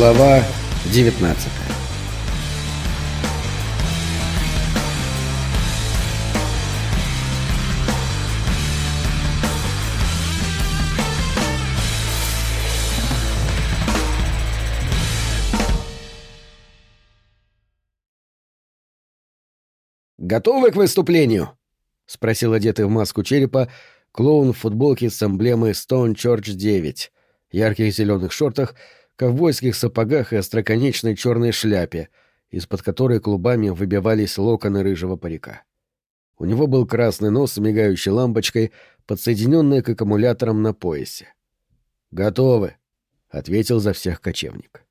Глава 19 «Готовы к выступлению?» — спросил одетый в маску черепа клоун в футболке с эмблемой Stone Church 9, ярких зеленых шортах, ковбойских сапогах и остроконечной черной шляпе, из-под которой клубами выбивались локоны рыжего парика. У него был красный нос с мигающей лампочкой, подсоединенный к аккумуляторам на поясе. «Готовы», — ответил за всех кочевник.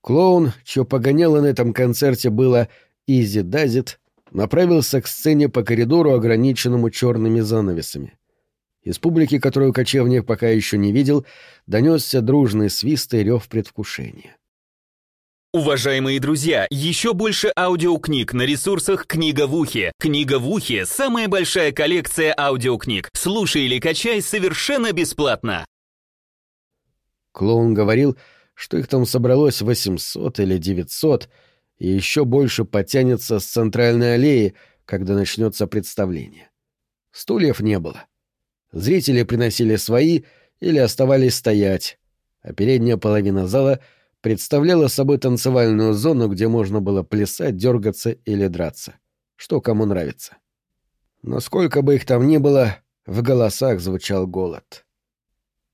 Клоун, чье погоняло на этом концерте было «Изи Дазит», направился к сцене по коридору, ограниченному черными занавесами. Из публики, которую кочевник пока еще не видел, донесся дружный свист и рев предвкушения. Уважаемые друзья, еще больше аудиокниг на ресурсах «Книга в ухе». «Книга в ухе» — самая большая коллекция аудиокниг. Слушай или качай совершенно бесплатно. Клоун говорил, что их там собралось 800 или 900, и еще больше потянется с центральной аллеи, когда начнется представление. Стульев не было. Зрители приносили свои или оставались стоять, а передняя половина зала представляла собой танцевальную зону, где можно было плясать, дергаться или драться. Что кому нравится. Но сколько бы их там ни было, в голосах звучал голод.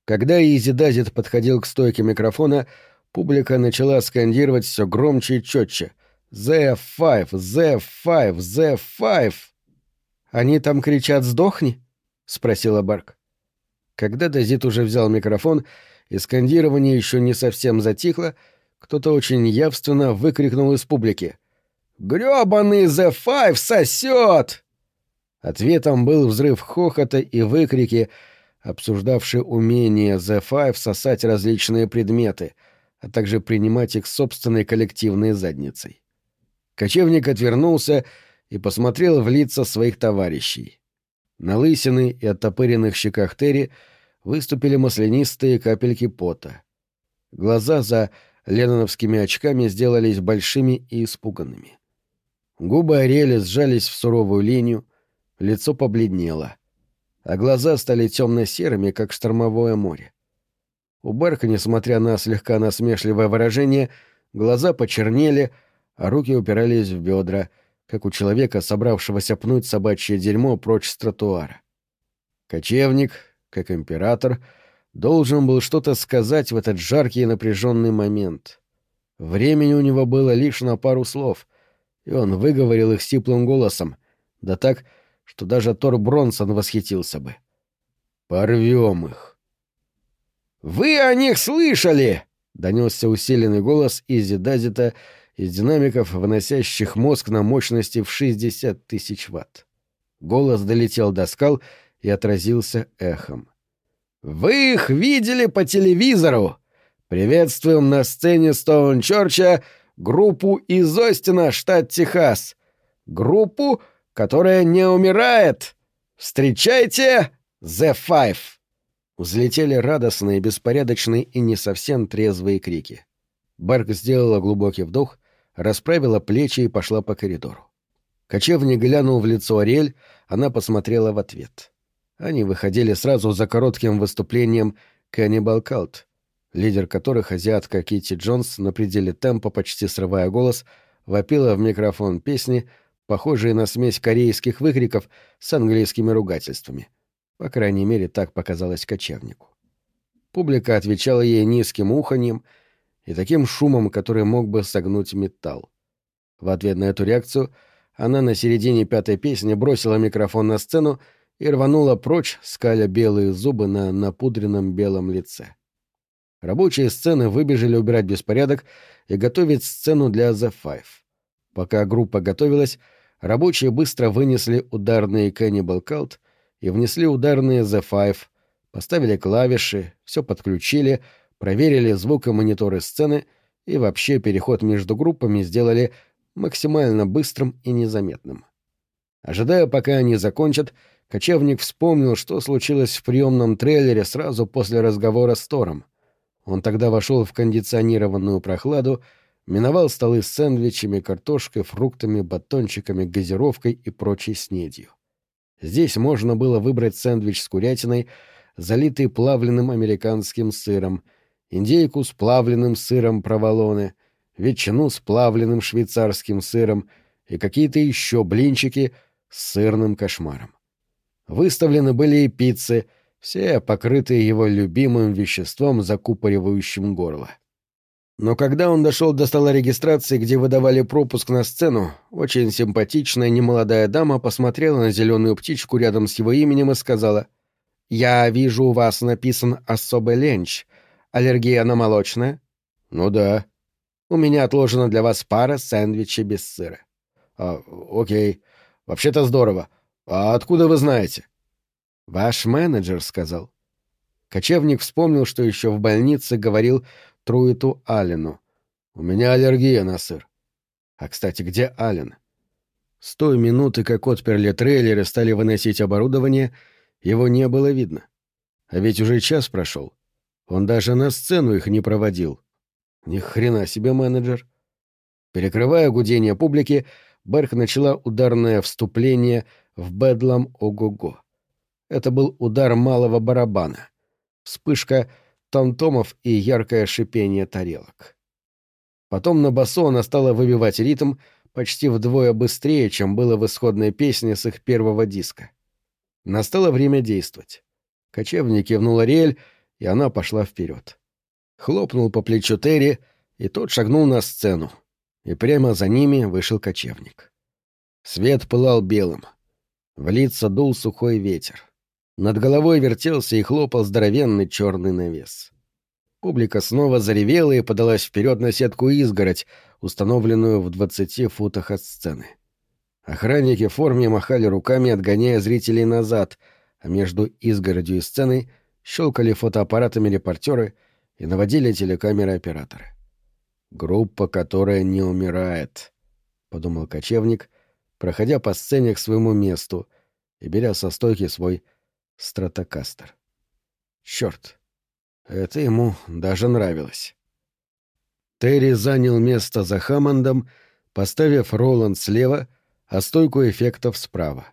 Когда Изидазит подходил к стойке микрофона, публика начала скандировать все громче и четче. «The-5! The-5! The-5!» «Они там кричат «Сдохни»?» — спросила Барк. Когда Дазит уже взял микрофон, и скандирование еще не совсем затихло, кто-то очень явственно выкрикнул из публики. «Грёбаный The Five сосет!» Ответом был взрыв хохота и выкрики, обсуждавшие умение The Five сосать различные предметы, а также принимать их собственной коллективной задницей. Кочевник отвернулся и посмотрел в лица своих товарищей. На лысины и оттопыренных щеках Терри выступили маслянистые капельки пота. Глаза за ленноновскими очками сделались большими и испуганными. Губы Ариэля сжались в суровую линию, лицо побледнело, а глаза стали темно-серыми, как штормовое море. У Берка, несмотря на слегка насмешливое выражение, глаза почернели, а руки упирались в бедра — как у человека, собравшегося пнуть собачье дерьмо прочь с тротуара. Кочевник, как император, должен был что-то сказать в этот жаркий и напряженный момент. Времени у него было лишь на пару слов, и он выговорил их сиплым голосом, да так, что даже Тор Бронсон восхитился бы. «Порвем их!» «Вы о них слышали!» — донесся усиленный голос Изи Дазита из динамиков, выносящих мозг на мощности в 60 тысяч ватт. Голос долетел до скал и отразился эхом. «Вы их видели по телевизору! Приветствуем на сцене Стоунчорча группу из Остина, штат Техас. Группу, которая не умирает! Встречайте The Five!» Взлетели радостные, беспорядочные и не совсем трезвые крики. Барк сделала глубокий вдох расправила плечи и пошла по коридору. Кочевник глянул в лицо Ариэль, она посмотрела в ответ. Они выходили сразу за коротким выступлением «Cannibal Cult», лидер которых, азиатка Кити Джонс, на пределе темпа, почти срывая голос, вопила в микрофон песни, похожие на смесь корейских выкриков с английскими ругательствами. По крайней мере, так показалось кочевнику. Публика отвечала ей низким уханьем — и таким шумом, который мог бы согнуть металл. В ответ на эту реакцию она на середине пятой песни бросила микрофон на сцену и рванула прочь, скаля белые зубы на напудренном белом лице. Рабочие сцены выбежали убирать беспорядок и готовить сцену для The Five. Пока группа готовилась, рабочие быстро вынесли ударные Cannibal Cult и внесли ударные The Five, поставили клавиши, все подключили — проверили звукомониторы сцены и вообще переход между группами сделали максимально быстрым и незаметным. Ожидая, пока они закончат, кочевник вспомнил, что случилось в приемном трейлере сразу после разговора с Тором. Он тогда вошел в кондиционированную прохладу, миновал столы с сэндвичами, картошкой, фруктами, батончиками, газировкой и прочей снедью. Здесь можно было выбрать сэндвич с курятиной, залитый плавленным американским сыром, индейку с плавленным сыром проволоны, ветчину с плавленным швейцарским сыром и какие-то еще блинчики с сырным кошмаром. Выставлены были и пиццы, все покрытые его любимым веществом, закупоривающим горло. Но когда он дошел до стола регистрации, где выдавали пропуск на сцену, очень симпатичная немолодая дама посмотрела на зеленую птичку рядом с его именем и сказала «Я вижу, у вас написан особый ленч. Аллергия на молочное?» «Ну да». «У меня отложена для вас пара сэндвичей без сыра». А, «Окей. Вообще-то здорово. А откуда вы знаете?» «Ваш менеджер сказал». Кочевник вспомнил, что еще в больнице говорил Труиту Аллену. «У меня аллергия на сыр». «А, кстати, где Аллен?» С той минуты, как отперли трейлер и стали выносить оборудование, его не было видно. А ведь уже час прошел. Он даже на сцену их не проводил. Ни хрена себе менеджер. Перекрывая гудение публики, Берг начала ударное вступление в «Бедлам Ого-го». Это был удар малого барабана. Вспышка — тантомов и яркое шипение тарелок. Потом на басу она стала выбивать ритм почти вдвое быстрее, чем было в исходной песне с их первого диска. Настало время действовать. Кочевник кивнул Ариэль, и она пошла вперед. Хлопнул по плечу Терри, и тот шагнул на сцену. И прямо за ними вышел кочевник. Свет пылал белым. В лица дул сухой ветер. Над головой вертелся и хлопал здоровенный черный навес. Публика снова заревела и подалась вперед на сетку изгородь, установленную в двадцати футах от сцены. Охранники в форме махали руками, отгоняя зрителей назад, а между изгородью и сценой щелкали фотоаппаратами репортеры и наводили телекамеры операторы. «Группа, которая не умирает», — подумал кочевник, проходя по сцене к своему месту и беря со стойки свой стратокастер. Черт, это ему даже нравилось. Терри занял место за Хаммондом, поставив Роланд слева, а стойку эффектов справа.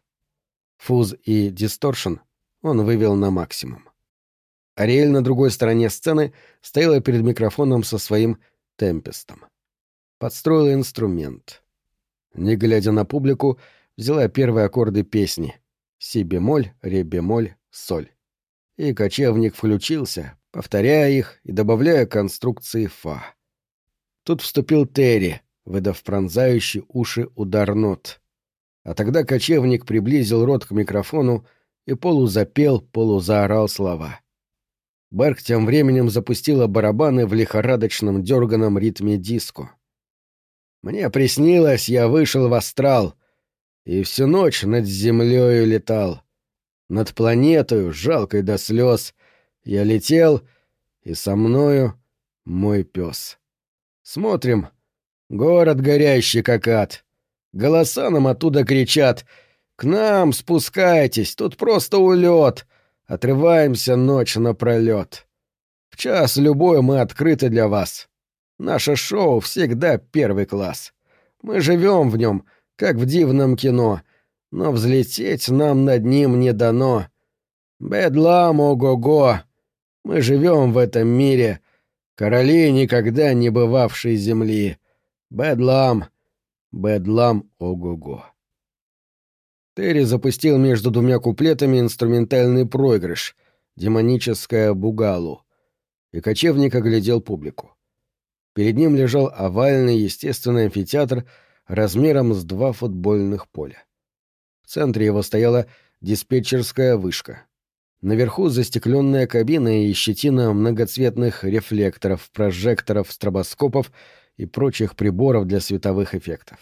Фуз и дисторшн он вывел на максимум. Ариэль на другой стороне сцены стояла перед микрофоном со своим темпестом. Подстроила инструмент. Не глядя на публику, взяла первые аккорды песни — си-бемоль, ре-бемоль, соль. И кочевник включился, повторяя их и добавляя конструкции фа. Тут вступил Терри, выдав пронзающий уши удар нот. А тогда кочевник приблизил рот к микрофону и полузапел, полузаорал слова. Берг тем временем запустила барабаны в лихорадочном дерганом ритме диско. «Мне приснилось, я вышел в астрал», и всю ночь над землею летал. Над планетою, жалкой до слез, я летел, и со мною мой пес. Смотрим, город горящий как ад. Голоса нам оттуда кричат «К нам спускайтесь, тут просто улет!» Отрываемся ночь напролет. В час любой мы открыты для вас. Наше шоу всегда первый класс. Мы живем в нем, как в дивном кино, но взлететь нам над ним не дано. Бедлам, ого-го! Мы живем в этом мире, короли никогда не бывавшей земли. Бедлам, бедлам, ого-го. Терри запустил между двумя куплетами инструментальный проигрыш, демоническое бугалу, и кочевник оглядел публику. Перед ним лежал овальный естественный амфитеатр — размером с два футбольных поля. В центре его стояла диспетчерская вышка. Наверху застекленная кабина и щетина многоцветных рефлекторов, прожекторов, стробоскопов и прочих приборов для световых эффектов.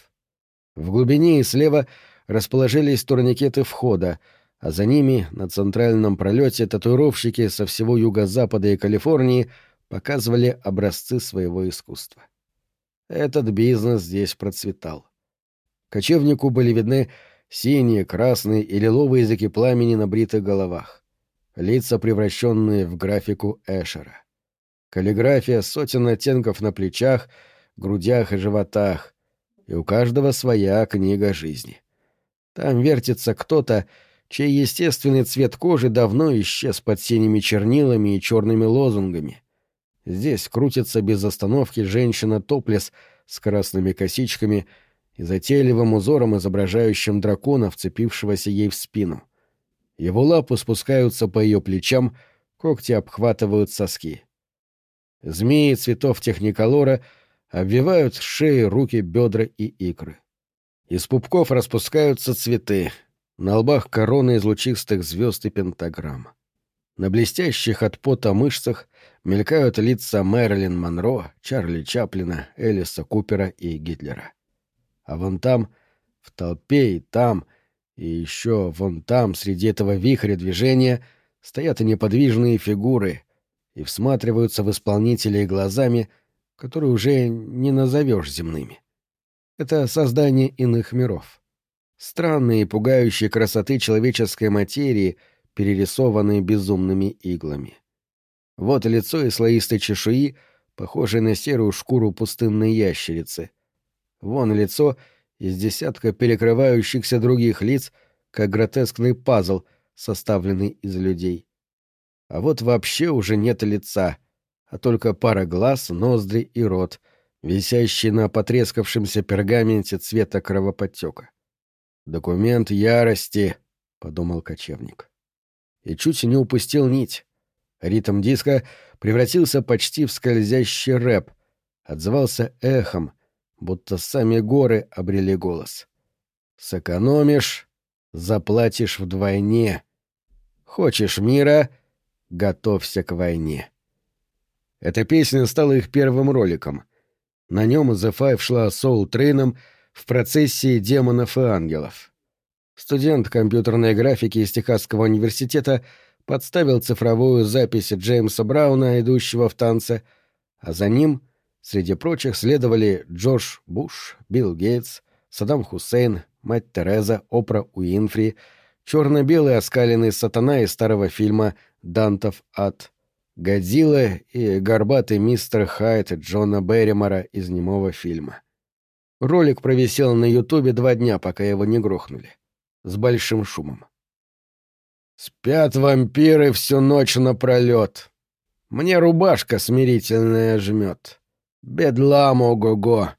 В глубине и слева расположились турникеты входа, а за ними, на центральном пролете, татуировщики со всего юго-запада и Калифорнии показывали образцы своего искусства. Этот бизнес здесь процветал. Кочевнику были видны синие, красные и лиловые языки пламени на бритых головах. Лица, превращенные в графику Эшера. Каллиграфия сотен оттенков на плечах, грудях и животах. И у каждого своя книга жизни. Там вертится кто-то, чей естественный цвет кожи давно исчез под синими чернилами и черными лозунгами. Здесь крутится без остановки женщина-топлес с красными косичками и затейливым узором, изображающим дракона, вцепившегося ей в спину. Его лапы спускаются по ее плечам, когти обхватывают соски. Змеи цветов техниколора обвивают шеи, руки, бедра и икры. Из пупков распускаются цветы, на лбах короны из лучистых звезд и пентаграмм. На блестящих от пота мышцах мелькают лица Мэрилин Монро, Чарли Чаплина, Элиса Купера и Гитлера. А вон там, в толпе и там, и еще вон там, среди этого вихря движения, стоят неподвижные фигуры и всматриваются в исполнителей глазами, которые уже не назовешь земными. Это создание иных миров. Странные и пугающие красоты человеческой материи — перерисованные безумными иглами. Вот лицо из слоистой чешуи, похожее на серую шкуру пустынной ящерицы. Вон лицо из десятка перекрывающихся других лиц, как гротескный пазл, составленный из людей. А вот вообще уже нет лица, а только пара глаз, ноздри и рот, висящие на потрескавшемся пергаменте цвета кровоподтека. «Документ ярости», — подумал кочевник и чуть не упустил нить. Ритм диска превратился почти в скользящий рэп, отзывался эхом, будто сами горы обрели голос. «Сэкономишь — заплатишь вдвойне. Хочешь мира — готовься к войне». Эта песня стала их первым роликом. На нем The Five шла соул-трейном в процессии демонов и ангелов. Студент компьютерной графики из Техасского университета подставил цифровую запись Джеймса Брауна, идущего в танце, а за ним, среди прочих, следовали Джордж Буш, Билл Гейтс, Саддам Хусейн, мать Тереза, Опра Уинфри, черно-белый оскаленный сатана из старого фильма «Дантов ад», Годзилла и горбатый мистер Хайт Джона Берримора из немого фильма. Ролик провисел на Ютубе два дня, пока его не грохнули с большим шумом. Спят вампиры всю ночь напролет. Мне рубашка смирительная жмет. Бедлам ого-го.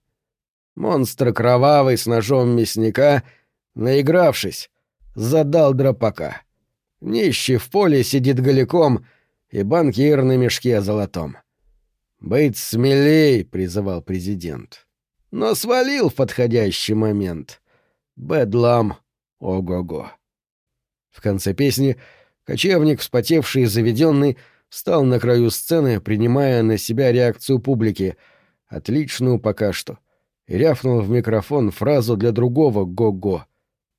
Монстр кровавый с ножом мясника, наигравшись, задал дропака. Нищий в поле сидит голиком, и банкир на мешке золотом. «Быть смелей», — призывал президент. Но свалил в подходящий момент. Бедлам Ого-го. В конце песни кочевник, вспотевший и заведенный, встал на краю сцены, принимая на себя реакцию публики, отличную пока что, и рявкнул в микрофон фразу для другого «го-го»,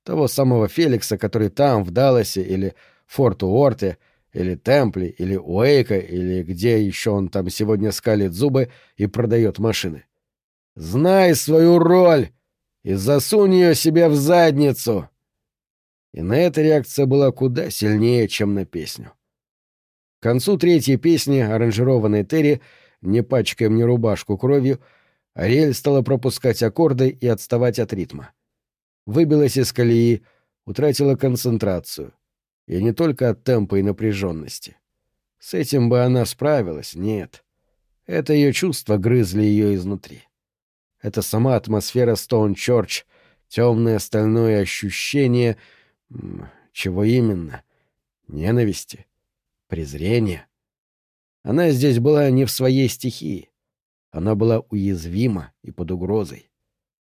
того самого Феликса, который там, в Далласе, или Форт-Уорте, или Темпли, или Уэйка, или где еще он там сегодня скалит зубы и продает машины. «Знай свою роль и засунь ее себе в задницу!» и на это реакция была куда сильнее, чем на песню. К концу третьей песни, аранжированной Терри, «Не пачкай мне рубашку кровью», Ариэль стала пропускать аккорды и отставать от ритма. Выбилась из колеи, утратила концентрацию. И не только от темпа и напряженности. С этим бы она справилась, нет. Это ее чувства грызли ее изнутри. Это сама атмосфера Стоун Чорч, темное стальное ощущение — чего именно? Ненависти? Презрения? Она здесь была не в своей стихии. Она была уязвима и под угрозой.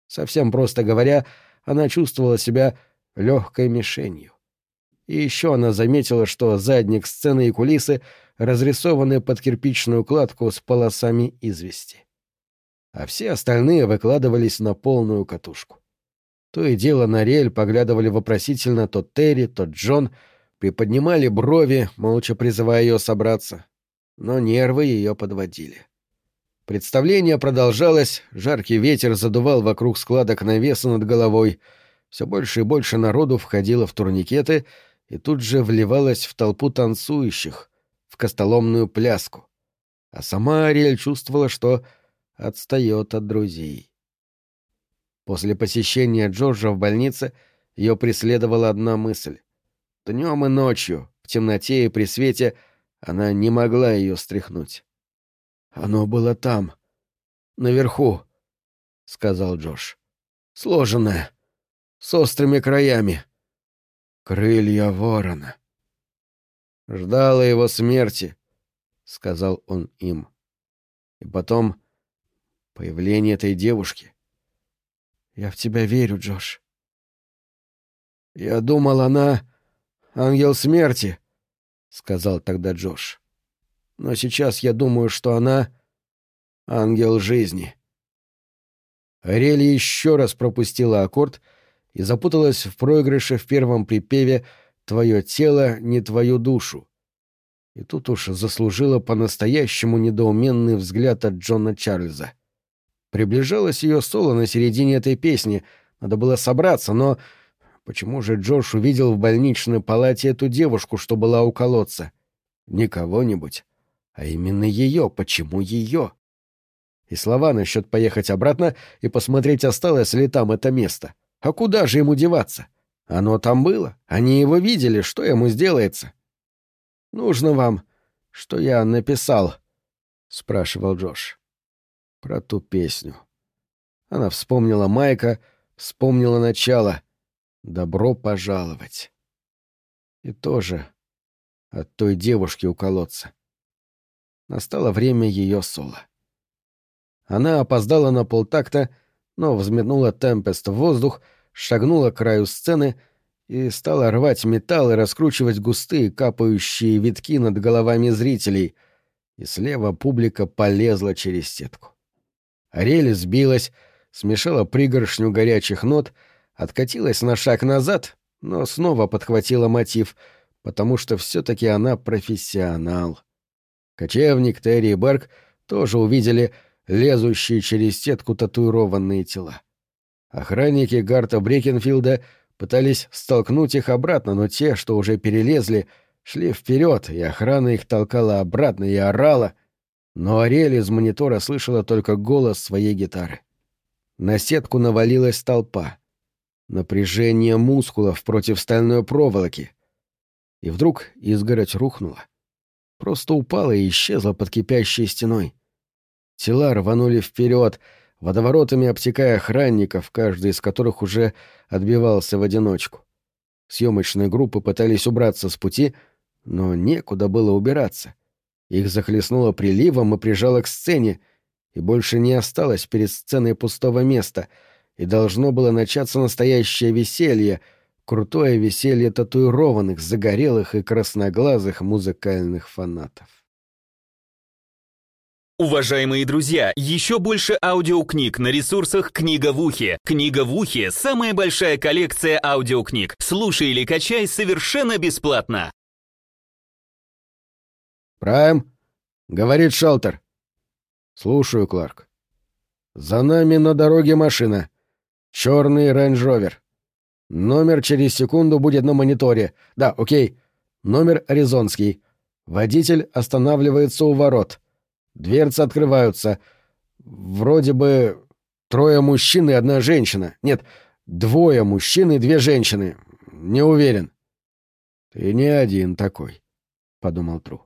Совсем просто говоря, она чувствовала себя легкой мишенью. И еще она заметила, что задник сцены и кулисы разрисованы под кирпичную кладку с полосами извести. А все остальные выкладывались на полную катушку. То и дело на Риэль поглядывали вопросительно то Терри, то Джон, приподнимали брови, молча призывая ее собраться. Но нервы ее подводили. Представление продолжалось, жаркий ветер задувал вокруг складок навеса над головой, все больше и больше народу входило в турникеты и тут же вливалось в толпу танцующих, в костоломную пляску. а сама Ариэль чувствовала, что отстает от друзей. После посещения Джорджа в больнице ее преследовала одна мысль. Днем и ночью, в темноте и при свете, она не могла ее стряхнуть. «Оно было там, наверху», — сказал Джош. «Сложенное, с острыми краями. Крылья ворона». «Ждала его смерти», — сказал он им. И потом появление этой девушки. «Я в тебя верю, Джош». «Я думал, она ангел смерти», — сказал тогда Джош. «Но сейчас я думаю, что она ангел жизни». Ариэль еще раз пропустила аккорд и запуталась в проигрыше в первом припеве «Твое тело, не твою душу». И тут уж заслужила по-настоящему недоуменный взгляд от Джона Чарльза. Приближалось ее соло на середине этой песни, надо было собраться, но Почему же Джош увидел в больничной палате эту девушку, что была у колодца? Не кого-нибудь, а именно ее. Почему ее? И слова насчет поехать обратно и посмотреть, осталось ли там это место. А куда же ему деваться? Оно там было, они его видели, что ему сделается? «Нужно вам, что я написал?» — спрашивал Джош. Про ту песню. Она вспомнила Майка, вспомнила начало. Добро пожаловать. И тоже от той девушки у колодца. Настало время ее соло. Она опоздала на полтакта, но взметнула темпест в воздух, шагнула к краю сцены и стала рвать металл и раскручивать густые капающие витки над головами зрителей, и слева публика полезла через сетку. Арель сбилась, смешала пригоршню горячих нот — откатилась на шаг назад, но снова подхватила мотив, потому что все-таки она профессионал. Кочевник Терри и Берг тоже увидели лезущие через сетку татуированные тела. Охранники Гарта Брекенфилда пытались столкнуть их обратно, но те, что уже перелезли, шли вперед, и охрана их толкала обратно и орала. Но Ариэль из монитора слышала только голос своей гитары. На сетку навалилась толпа — напряжение мускулов против стальной проволоки. И вдруг изгородь рухнула. Просто упала и исчезла под кипящей стеной. Тела рванули вперед, водоворотами обтекая охранников, каждый из которых уже отбивался в одиночку. Съемочные группы пытались убраться с пути, но некуда было убираться. Их захлестнуло приливом и прижало к сцене, и больше не осталось перед сценой пустого места — и должно было начаться настоящее веселье, крутое веселье татуированных, загорелых и красноглазых музыкальных фанатов. Уважаемые друзья, еще больше аудиокниг на ресурсах «Книга в ухе». «Книга в ухе» — самая большая коллекция аудиокниг. Слушай или качай совершенно бесплатно. «Прайм», — говорит Шелтер. «Слушаю, Кларк». «За нами на дороге машина. Черный рейндж-ровер. Номер через секунду будет на мониторе. Да, окей. Номер аризонский. Водитель останавливается у ворот. Дверцы открываются. Вроде бы трое мужчин и одна женщина. Нет, двое мужчин и две женщины. Не уверен. Ты не один такой, подумал Тру.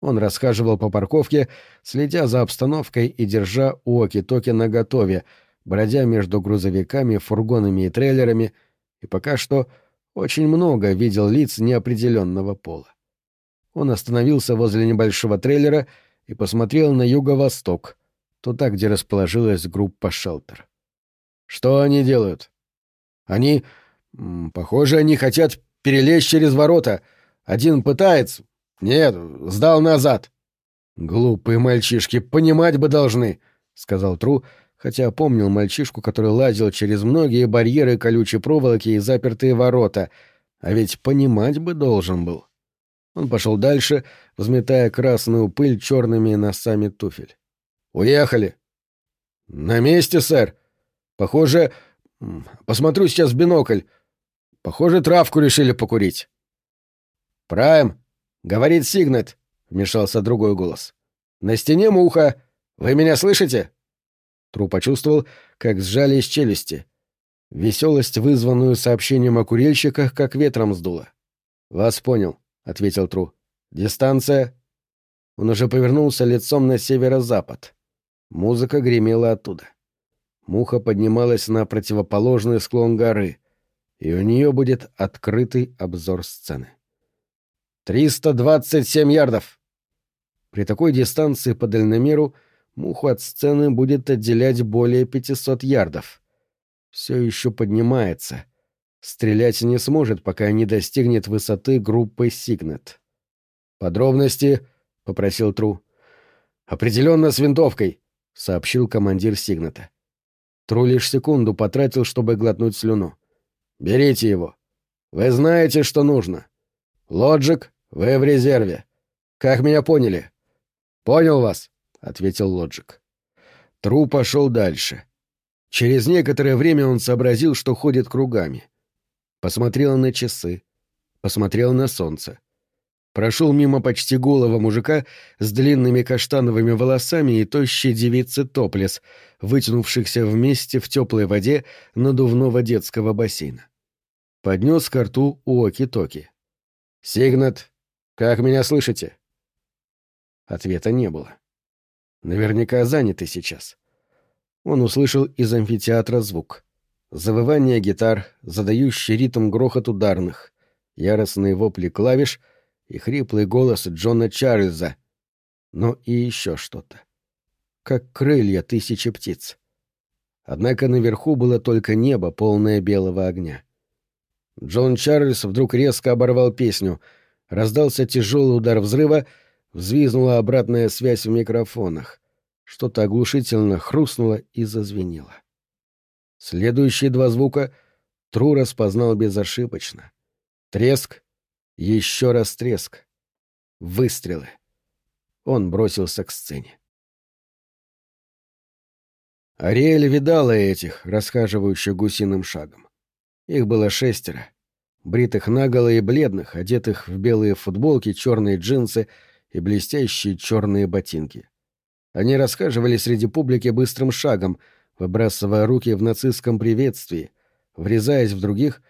Он расхаживал по парковке, следя за обстановкой и держа уоки-токи наготове, бродя между грузовиками, фургонами и трейлерами, и пока что очень много видел лиц неопределенного пола. Он остановился возле небольшого трейлера и посмотрел на юго-восток, туда, где расположилась группа «Шелтер». «Что они делают?» «Они... Похоже, они хотят перелезть через ворота. Один пытается... Нет, сдал назад». «Глупые мальчишки, понимать бы должны», — сказал Тру, — хотя помнил мальчишку, который лазил через многие барьеры колючей проволоки и запертые ворота, а ведь понимать бы должен был. Он пошел дальше, взметая красную пыль черными носами туфель. «Уехали!» «На месте, сэр! Похоже... Посмотрю сейчас в бинокль. Похоже, травку решили покурить». «Прайм!» — говорит Сигнет, — вмешался другой голос. На стене муха! Вы меня слышите?» Тру почувствовал, как сжались челюсти. Веселость, вызванную сообщением о курильщиках, как ветром сдуло. «Вас понял», — ответил Тру. «Дистанция?» Он уже повернулся лицом на северо-запад. Музыка гремела оттуда. Муха поднималась на противоположный склон горы, и у нее будет открытый обзор сцены. «Триста двадцать семь ярдов!» При такой дистанции по дальномеру муху от сцены будет отделять более пятисот ярдов. Все еще поднимается. Стрелять не сможет, пока не достигнет высоты группы Сигнет. «Подробности?» — попросил Тру. «Определенно с винтовкой», — сообщил командир Сигната. Тру лишь секунду потратил, чтобы глотнуть слюну. «Берите его. Вы знаете, что нужно. Лоджик, вы в резерве. Как меня поняли?» «Понял вас», — ответил Лоджик. Тру пошел дальше. Через некоторое время он сообразил, что ходит кругами. Посмотрел на часы. Посмотрел на солнце прошел мимо почти голого мужика с длинными каштановыми волосами и тощей девицы топлес, вытянувшихся вместе в теплой воде надувного детского бассейна. Поднес к рту уоки-токи. «Сигнат, как меня слышите?» Ответа не было. Наверняка заняты сейчас. Он услышал из амфитеатра звук. Завывание гитар, задающий ритм грохот ударных, яростные вопли клавиш — и хриплый голос Джона Чарльза, но и еще что-то. Как крылья тысячи птиц. Однако наверху было только небо, полное белого огня. Джон Чарльз вдруг резко оборвал песню. Раздался тяжелый удар взрыва, взвизнула обратная связь в микрофонах. Что-то оглушительно хрустнуло и зазвенело. Следующие два звука Тру распознал безошибочно. Треск еще раз треск. Выстрелы. Он бросился к сцене. Ариэль видала этих, расхаживающих гусиным шагом. Их было шестеро. Бритых наголо и бледных, одетых в белые футболки, черные джинсы и блестящие черные ботинки. Они расхаживали среди публики быстрым шагом, выбрасывая руки в нацистском приветствии, врезаясь в других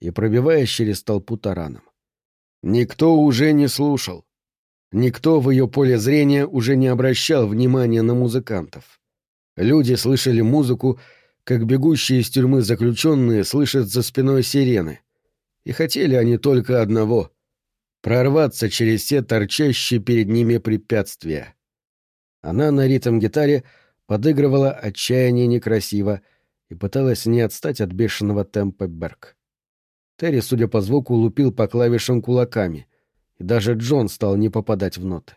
и пробиваясь через толпу тараном. Никто уже не слушал. Никто в ее поле зрения уже не обращал внимания на музыкантов. Люди слышали музыку, как бегущие из тюрьмы заключенные слышат за спиной сирены. И хотели они только одного — прорваться через все торчащие перед ними препятствия. Она на ритм-гитаре подыгрывала отчаяние некрасиво и пыталась не отстать от бешеного темпа Берг. Терри, судя по звуку, лупил по клавишам кулаками, и даже Джон стал не попадать в ноты.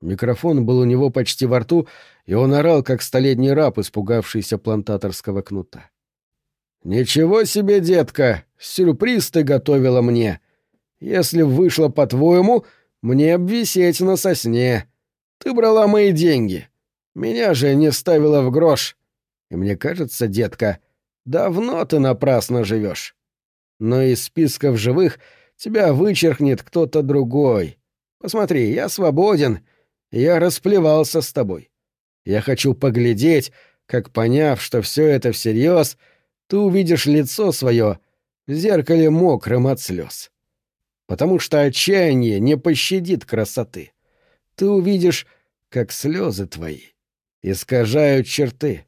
Микрофон был у него почти во рту, и он орал, как столетний раб, испугавшийся плантаторского кнута. «Ничего себе, детка! Сюрприз ты готовила мне! Если вышло по-твоему, мне обвисеть на сосне. Ты брала мои деньги. Меня же не ставила в грош. И мне кажется, детка, давно ты напрасно живешь но из списков живых тебя вычеркнет кто-то другой. Посмотри, я свободен, я расплевался с тобой. Я хочу поглядеть, как, поняв, что все это всерьез, ты увидишь лицо свое в зеркале мокрым от слез. Потому что отчаяние не пощадит красоты. Ты увидишь, как слезы твои искажают черты.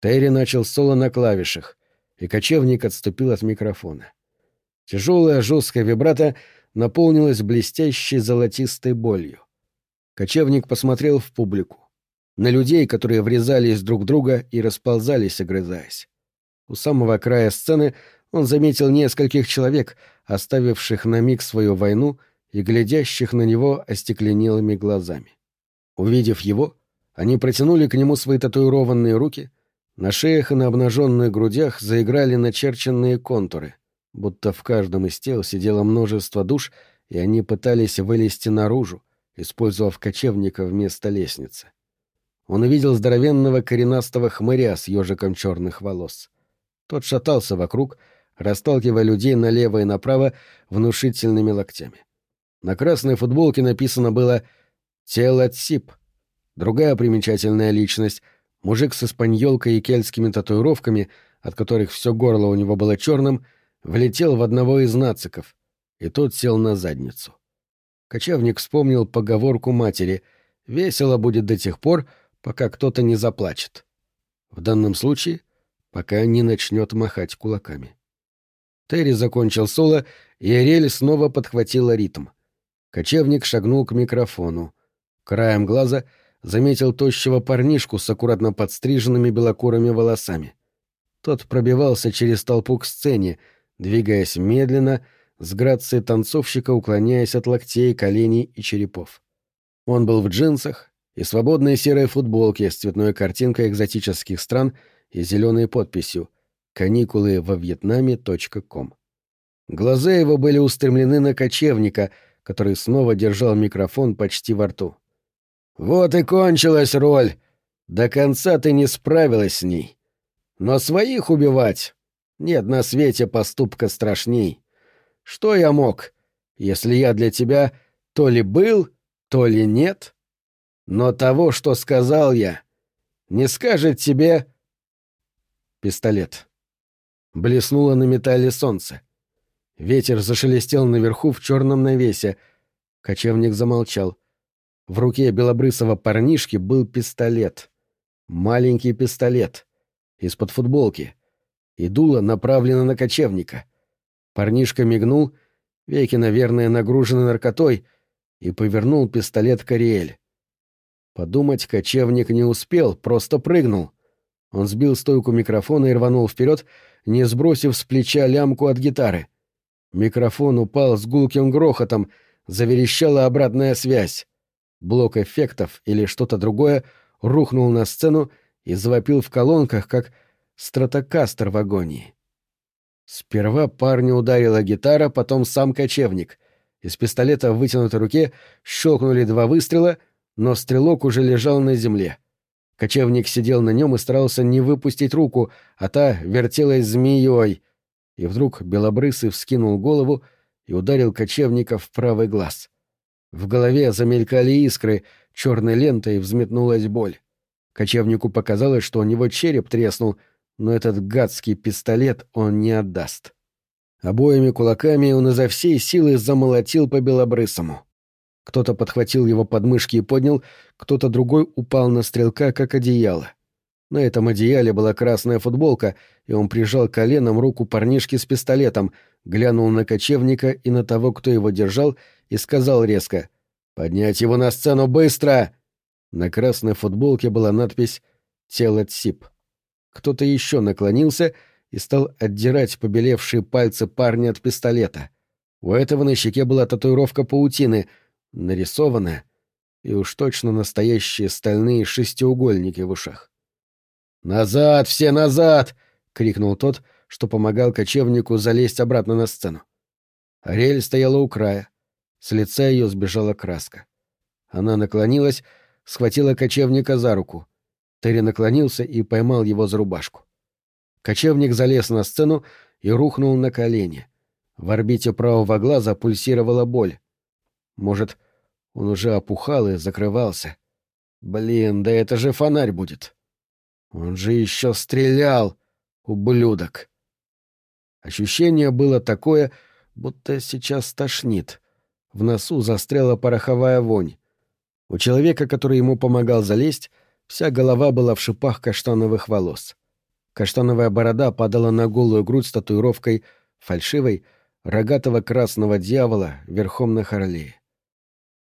Терри начал соло на клавишах и кочевник отступил от микрофона. Тяжелая жесткая вибрато наполнилась блестящей золотистой болью. Кочевник посмотрел в публику. На людей, которые врезались друг в друга и расползались, огрызаясь. У самого края сцены он заметил нескольких человек, оставивших на миг свою войну и глядящих на него остекленелыми глазами. Увидев его, они протянули к нему свои татуированные руки — на шеях и на обнаженных грудях заиграли начерченные контуры, будто в каждом из тел сидело множество душ, и они пытались вылезти наружу, используя кочевника вместо лестницы. Он увидел здоровенного коренастого хмыря с ежиком черных волос. Тот шатался вокруг, расталкивая людей налево и направо внушительными локтями. На красной футболке написано было Тело Тсип. Другая примечательная личность — мужик с испаньолкой и кельтскими татуировками, от которых все горло у него было черным, влетел в одного из нациков, и тот сел на задницу. Кочевник вспомнил поговорку матери «Весело будет до тех пор, пока кто-то не заплачет». В данном случае, пока не начнет махать кулаками. Терри закончил соло, и Ариэль снова подхватила ритм. Кочевник шагнул к микрофону. Краем глаза заметил тощего парнишку с аккуратно подстриженными белокурыми волосами. Тот пробивался через толпу к сцене, двигаясь медленно, с грацией танцовщика уклоняясь от локтей, коленей и черепов. Он был в джинсах и свободной серой футболке с цветной картинкой экзотических стран и зеленой подписью «Каникулы во Вьетнаме.ком». Глаза его были устремлены на кочевника, который снова держал микрофон почти во рту. «Вот и кончилась роль. До конца ты не справилась с ней. Но своих убивать нет на свете поступка страшней. Что я мог, если я для тебя то ли был, то ли нет? Но того, что сказал я, не скажет тебе...» Пистолет. Блеснуло на металле солнце. Ветер зашелестел наверху в черном навесе. Кочевник замолчал. В руке белобрысого парнишки был пистолет. Маленький пистолет. Из-под футболки. И дуло направлено на кочевника. Парнишка мигнул, веки, наверное, нагружены наркотой, и повернул пистолет к Ариэль. Подумать кочевник не успел, просто прыгнул. Он сбил стойку микрофона и рванул вперед, не сбросив с плеча лямку от гитары. Микрофон упал с гулким грохотом, заверещала обратная связь. Блок эффектов или что-то другое рухнул на сцену и завопил в колонках, как стратокастер в агонии. Сперва парня ударила гитара, потом сам кочевник. Из пистолета в вытянутой руке щелкнули два выстрела, но стрелок уже лежал на земле. Кочевник сидел на нем и старался не выпустить руку, а та вертелась змеей — и вдруг Белобрысый вскинул голову и ударил кочевника в правый глаз. В голове замелькали искры, черной лентой взметнулась боль. Кочевнику показалось, что у него череп треснул, но этот гадский пистолет он не отдаст. Обоими кулаками он изо всей силы замолотил по Белобрысому. Кто-то подхватил его подмышки и поднял, кто-то другой упал на стрелка, как одеяло. На этом одеяле была красная футболка, и он прижал коленом руку парнишки с пистолетом, глянул на кочевника и на того, кто его держал, и сказал резко «Поднять его на сцену быстро!» На красной футболке была надпись «Тело Тсип». Кто-то еще наклонился и стал отдирать побелевшие пальцы парня от пистолета. У этого на щеке была татуировка паутины, нарисованная, и уж точно настоящие стальные шестиугольники в ушах. «Назад, все назад!» — крикнул тот, что помогал кочевнику залезть обратно на сцену. Ариэль стояла у края. С лица ее сбежала краска. Она наклонилась, схватила кочевника за руку. Терри наклонился и поймал его за рубашку. Кочевник залез на сцену и рухнул на колени. В орбите правого глаза пульсировала боль. Может, он уже опухал и закрывался. Блин, да это же фонарь будет. Он же еще стрелял, ублюдок. Ощущение было такое, будто сейчас тошнит. В носу застряла пороховая вонь. У человека, который ему помогал залезть, вся голова была в шипах каштановых волос. Каштановая борода падала на голую грудь с татуировкой фальшивой, рогатого красного дьявола верхом на Харлее.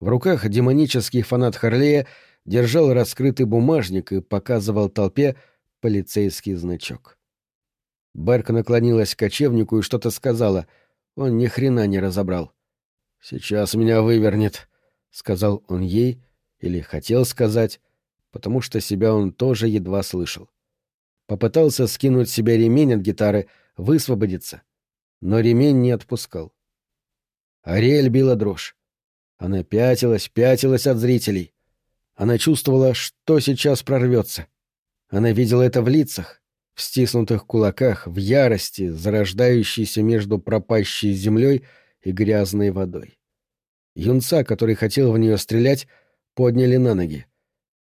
В руках демонический фанат Харлея держал раскрытый бумажник и показывал толпе полицейский значок. Берк наклонилась к кочевнику и что-то сказала. Он ни хрена не разобрал. «Сейчас меня вывернет», — сказал он ей, или хотел сказать, потому что себя он тоже едва слышал. Попытался скинуть себе ремень от гитары, высвободиться, но ремень не отпускал. Ариэль била дрожь. Она пятилась, пятилась от зрителей. Она чувствовала, что сейчас прорвется. Она видела это в лицах, в стиснутых кулаках, в ярости, зарождающейся между пропащей землей и грязной водой. Юнца, который хотел в нее стрелять, подняли на ноги.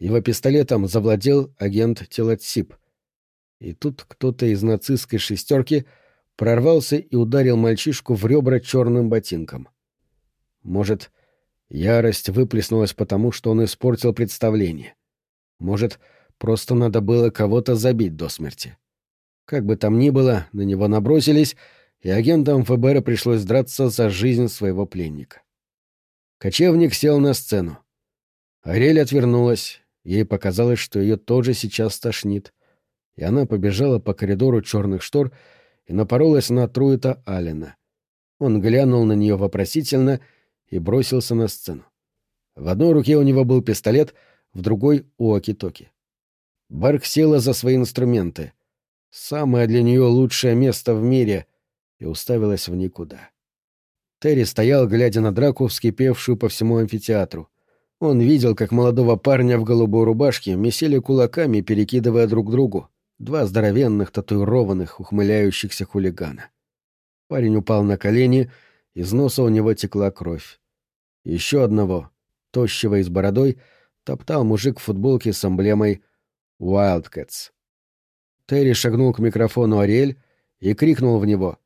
Его пистолетом завладел агент Телатсип. И тут кто-то из нацистской шестерки прорвался и ударил мальчишку в ребра черным ботинком. Может, ярость выплеснулась потому, что он испортил представление. Может, просто надо было кого-то забить до смерти. Как бы там ни было, на него набросились, и агентам ФБР пришлось драться за жизнь своего пленника. Кочевник сел на сцену. Ариэль отвернулась, ей показалось, что ее тоже сейчас тошнит, и она побежала по коридору черных штор и напоролась на Труита Аллена. Он глянул на нее вопросительно и бросился на сцену. В одной руке у него был пистолет, в другой — уоки-токи. Барк села за свои инструменты. Самое для нее лучшее место в мире — и уставилась в никуда. Терри стоял, глядя на драку, вскипевшую по всему амфитеатру. Он видел, как молодого парня в голубой рубашке месили кулаками, перекидывая друг другу. Два здоровенных, татуированных, ухмыляющихся хулигана. Парень упал на колени, из носа у него текла кровь. Еще одного, тощего и с бородой, топтал мужик в футболке с эмблемой «Wildcats». Терри шагнул к микрофону Ариэль и крикнул в него.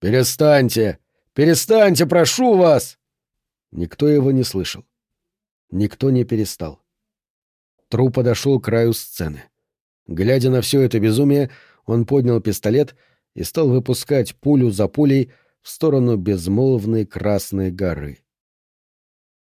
«Перестаньте! Перестаньте, прошу вас!» Никто его не слышал. Никто не перестал. Тру подошел к краю сцены. Глядя на все это безумие, он поднял пистолет и стал выпускать пулю за пулей в сторону безмолвной Красной горы.